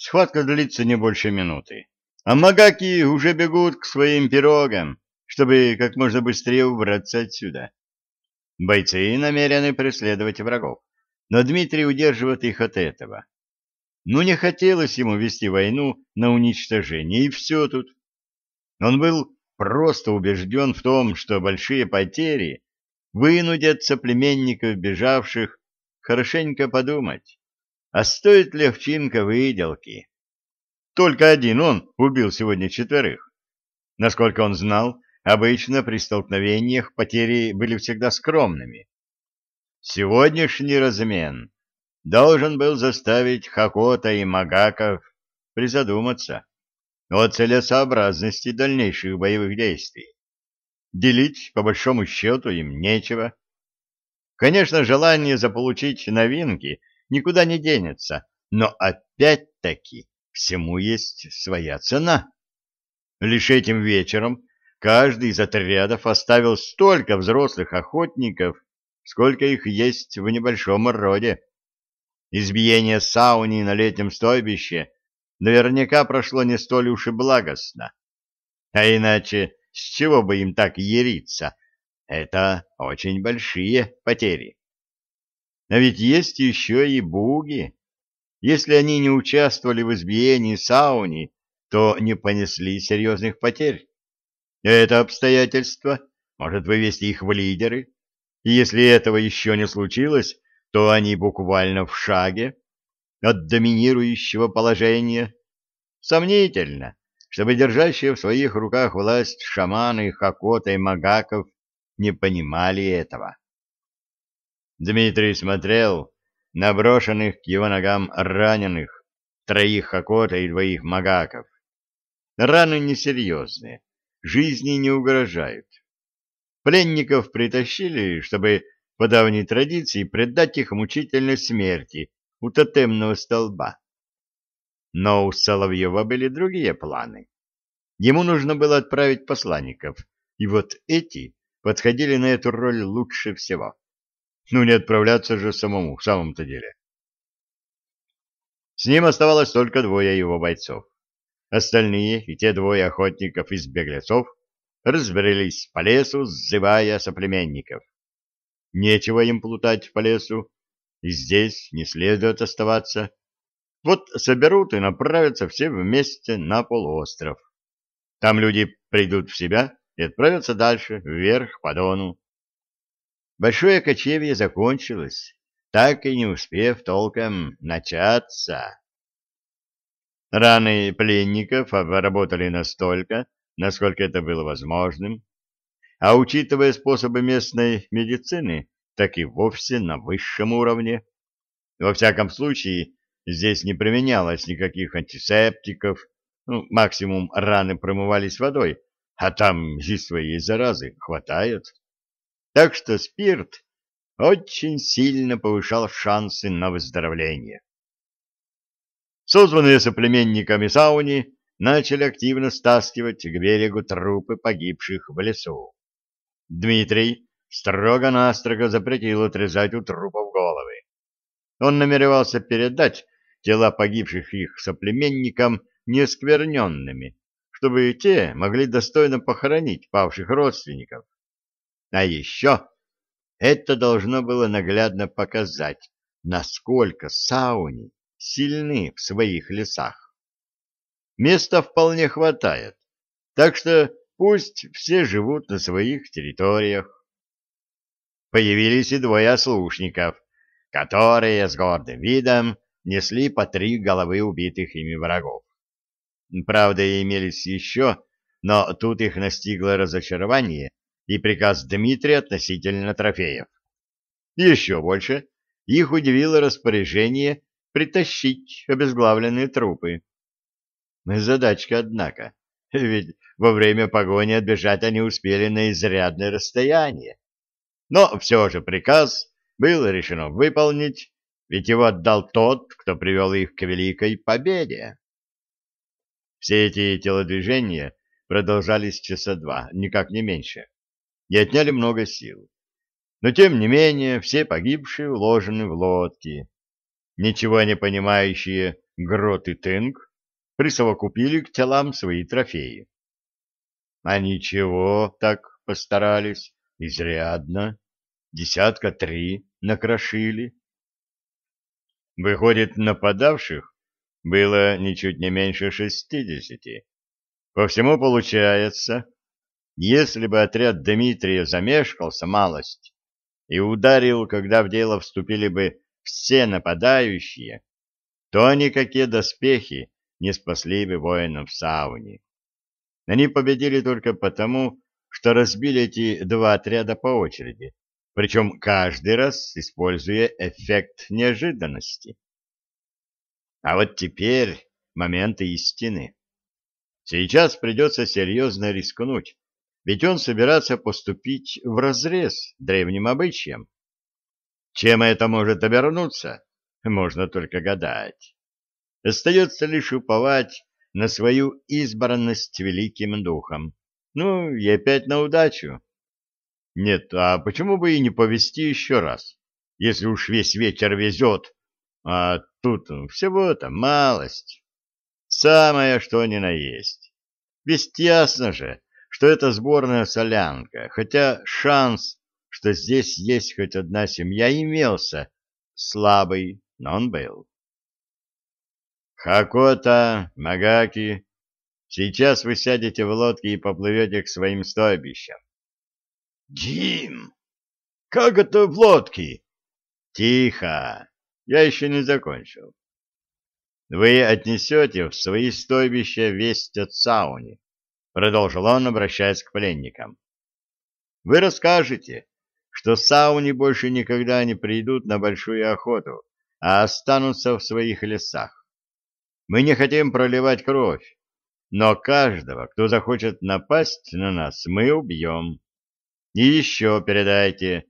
Схватка длится не больше минуты, а магаки уже бегут к своим пирогам, чтобы как можно быстрее убраться отсюда. Бойцы намерены преследовать врагов, но Дмитрий удерживает их от этого. Ну, не хотелось ему вести войну на уничтожение, и все тут. Он был просто убежден в том, что большие потери вынудят соплеменников бежавших хорошенько подумать, а стоит ли овчинка выделки. Только один он убил сегодня четверых. Насколько он знал, обычно при столкновениях потери были всегда скромными. Сегодняшний размен должен был заставить Хакота и Магаков призадуматься о целесообразности дальнейших боевых действий. Делить, по большому счету, им нечего. Конечно, желание заполучить новинки никуда не денется, но опять-таки всему есть своя цена. Лишь этим вечером каждый из отрядов оставил столько взрослых охотников, сколько их есть в небольшом роде. Избиение сауни на летнем стойбище наверняка прошло не столь уж и благостно. А иначе с чего бы им так яриться? Это очень большие потери. А ведь есть еще и буги. Если они не участвовали в избиении сауни, то не понесли серьезных потерь. Это обстоятельство может вывести их в лидеры, и если этого еще не случилось, то они буквально в шаге от доминирующего положения. Сомнительно, чтобы держащие в своих руках власть шаманы, хакота и магаков не понимали этого. Дмитрий смотрел на брошенных к его ногам раненых, троих хакота и двоих магаков. Раны несерьезные, жизни не угрожают. Пленников притащили, чтобы по давней традиции предать их мучительной смерти у тотемного столба. Но у Соловьева были другие планы. Ему нужно было отправить посланников, и вот эти подходили на эту роль лучше всего. Ну, не отправляться же самому, в самом-то деле. С ним оставалось только двое его бойцов. Остальные и те двое охотников из беглецов разбрелись по лесу, сзывая соплеменников. Нечего им плутать по лесу, и здесь не следует оставаться. Вот соберут и направятся все вместе на полуостров. Там люди придут в себя и отправятся дальше, вверх по Дону. Большое кочевье закончилось, так и не успев толком начаться. Раны пленников обработали настолько, насколько это было возможным, а учитывая способы местной медицины, так и вовсе на высшем уровне. Во всяком случае, здесь не применялось никаких антисептиков, ну, максимум раны промывались водой, а там и своей заразы хватает. Так что спирт очень сильно повышал шансы на выздоровление. Созванные соплеменниками сауни начали активно стаскивать к берегу трупы погибших в лесу. Дмитрий строго-настрого запретил отрезать у трупов головы. Он намеревался передать тела погибших их соплеменникам неоскверненными, чтобы те могли достойно похоронить павших родственников. А еще это должно было наглядно показать, насколько сауни сильны в своих лесах. Места вполне хватает, так что пусть все живут на своих территориях. Появились и двое ослушников, которые с гордым видом несли по три головы убитых ими врагов. Правда, имелись еще, но тут их настигло разочарование и приказ Дмитрия относительно трофеев. Еще больше их удивило распоряжение притащить обезглавленные трупы. Задачка, однако, ведь во время погони отбежать они успели на изрядное расстояние. Но все же приказ было решено выполнить, ведь его отдал тот, кто привел их к великой победе. Все эти телодвижения продолжались часа два, никак не меньше, и отняли много сил. Но, тем не менее, все погибшие уложены в лодки, Ничего не понимающие Грот и Тынг присовокупили к телам свои трофеи. А ничего, так постарались, изрядно, десятка три накрошили. Выходит, нападавших было ничуть не меньше шестидесяти. По всему получается, если бы отряд Дмитрия замешкался малость и ударил, когда в дело вступили бы все нападающие, то никакие доспехи не спасли бы воинов в сауне. Они победили только потому, что разбили эти два отряда по очереди, причем каждый раз используя эффект неожиданности. А вот теперь момент истины. Сейчас придется серьезно рискнуть, ведь он собирается поступить вразрез древним обычаям. Чем это может обернуться, можно только гадать. Остается лишь уповать на свою избранность великим духом. Ну, и опять на удачу. Нет, а почему бы и не повезти еще раз, если уж весь вечер везет, а тут всего-то малость. Самое, что ни на есть. Ведь ясно же, что это сборная солянка, хотя шанс, что здесь есть хоть одна семья, имелся, слабый, но он был. Хакота, Магаки, сейчас вы сядете в лодки и поплывете к своим стойбищам. Дим! Как это в лодке? Тихо! Я еще не закончил. Вы отнесете в свои стойбища весть от сауни, продолжил он, обращаясь к пленникам. Вы расскажете, что сауни больше никогда не придут на большую охоту, а останутся в своих лесах. Мы не хотим проливать кровь, но каждого, кто захочет напасть на нас, мы убьем. И еще передайте,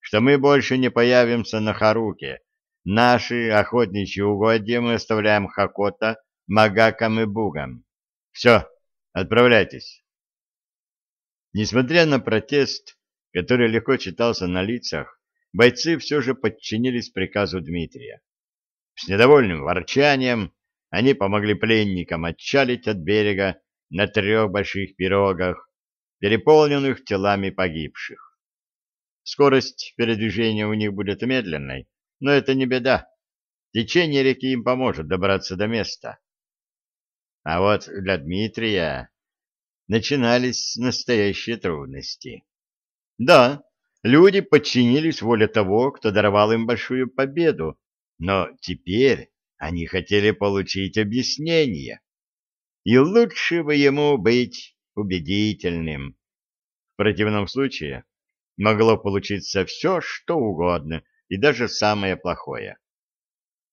что мы больше не появимся на Харуке. Наши охотничьи угодья мы оставляем Хакота, Магакам и Бугам. Все, отправляйтесь. Несмотря на протест, который легко читался на лицах, бойцы все же подчинились приказу Дмитрия. С недовольным ворчанием они помогли пленникам отчалить от берега на трех больших пирогах, переполненных телами погибших. Скорость передвижения у них будет медленной, но это не беда. Течение реки им поможет добраться до места. А вот для Дмитрия начинались настоящие трудности. Да, люди подчинились воле того, кто даровал им большую победу, но теперь они хотели получить объяснение. И лучше бы ему быть убедительным. В противном случае могло получиться все, что угодно, и даже самое плохое.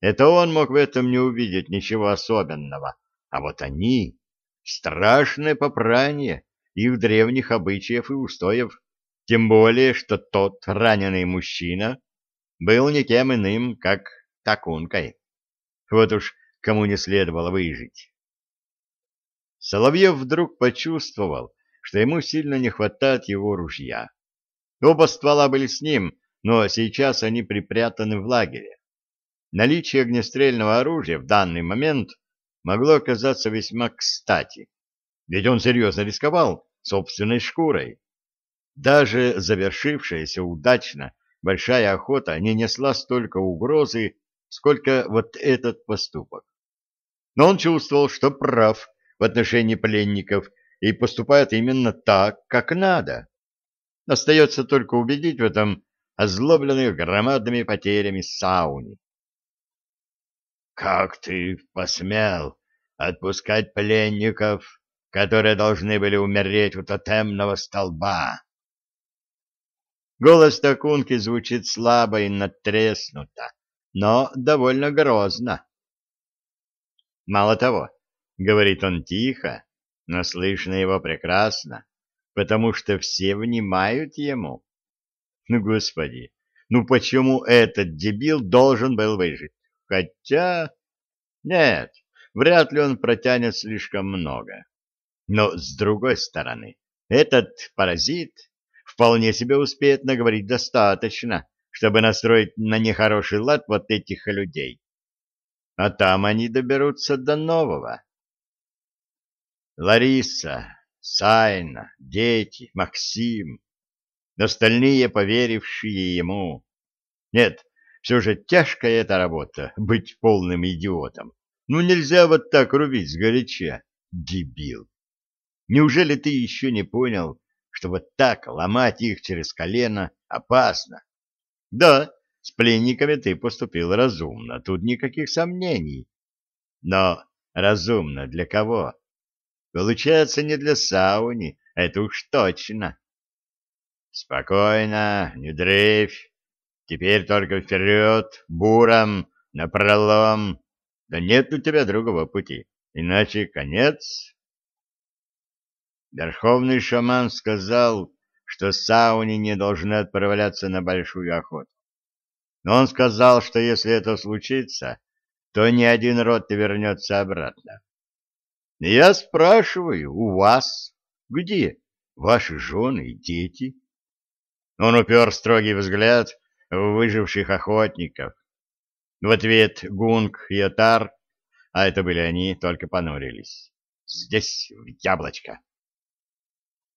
Это он мог в этом не увидеть ничего особенного, а вот они — страшное попрание их древних обычаев и устоев, тем более, что тот раненый мужчина был никем иным, как такункой. Вот уж кому не следовало выжить. Соловьев вдруг почувствовал, что ему сильно не хватает его ружья. Оба ствола были с ним, но сейчас они припрятаны в лагере. Наличие огнестрельного оружия в данный момент могло оказаться весьма кстати, ведь он серьезно рисковал собственной шкурой. Даже завершившаяся удачно большая охота не несла столько угрозы, сколько вот этот поступок. Но он чувствовал, что прав, в отношении пленников и поступает именно так, как надо. Остается только убедить в этом озлобленных громадными потерями сауни. «Как ты посмел отпускать пленников, которые должны были умереть у тотемного столба?» Голос Такунки звучит слабо и надтреснуто, но довольно грозно. Мало того, Говорит он тихо, но слышно его прекрасно, потому что все внимают ему. Ну, господи, ну почему этот дебил должен был выжить? Хотя... Нет, вряд ли он протянет слишком много. Но, с другой стороны, этот паразит вполне себе успеет наговорить достаточно, чтобы настроить на нехороший лад вот этих людей. а там они доберутся до нового. Лариса, Сайна, дети, Максим, остальные, поверившие ему. Нет, все же тяжкая эта работа — быть полным идиотом. Ну нельзя вот так рубить сгоряча, дебил. Неужели ты еще не понял, что вот так ломать их через колено опасно? Да, с пленниками ты поступил разумно, тут никаких сомнений. Но разумно для кого? Получается, не для сауни, это уж точно. Спокойно, не дрейфь. Теперь только вперед, буром, напролом. Да нет у тебя другого пути, иначе конец. Верховный шаман сказал, что сауни не должны отправляться на большую охоту. Но он сказал, что если это случится, то ни один род не вернется обратно. Я спрашиваю, у вас где ваши жены и дети? Он упер строгий взгляд выживших охотников. В ответ Гунг и Отар, а это были они, только понурились. Здесь, в яблочко.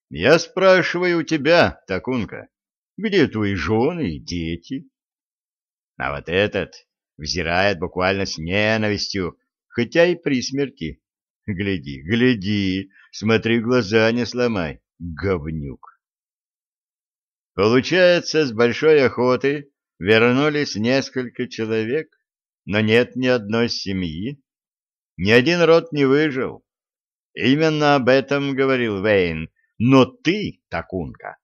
Я спрашиваю у тебя, Такунка, где твои жены и дети? А вот этот взирает буквально с ненавистью, хотя и при смерти. Гляди, гляди, смотри, глаза не сломай, говнюк. Получается, с большой охоты вернулись несколько человек, но нет ни одной семьи. Ни один род не выжил. Именно об этом говорил Вейн. Но ты, Такунка,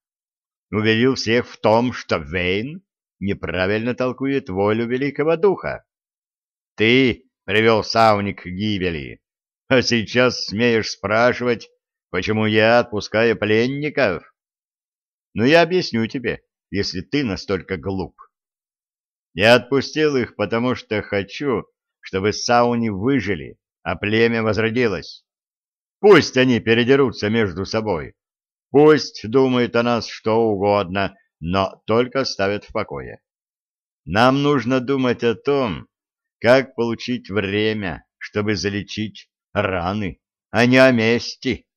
уверил всех в том, что Вейн неправильно толкует волю великого духа. Ты привел сауник к гибели, а сейчас смеешь спрашивать, почему я отпускаю пленников? Ну, я объясню тебе, если ты настолько глуп. Я отпустил их, потому что хочу, чтобы сауни выжили, а племя возродилось. Пусть они передерутся между собой. Пусть думают о нас что угодно, но только оставят в покое. Нам нужно думать о том, как получить время, чтобы залечить раны, а не о мести.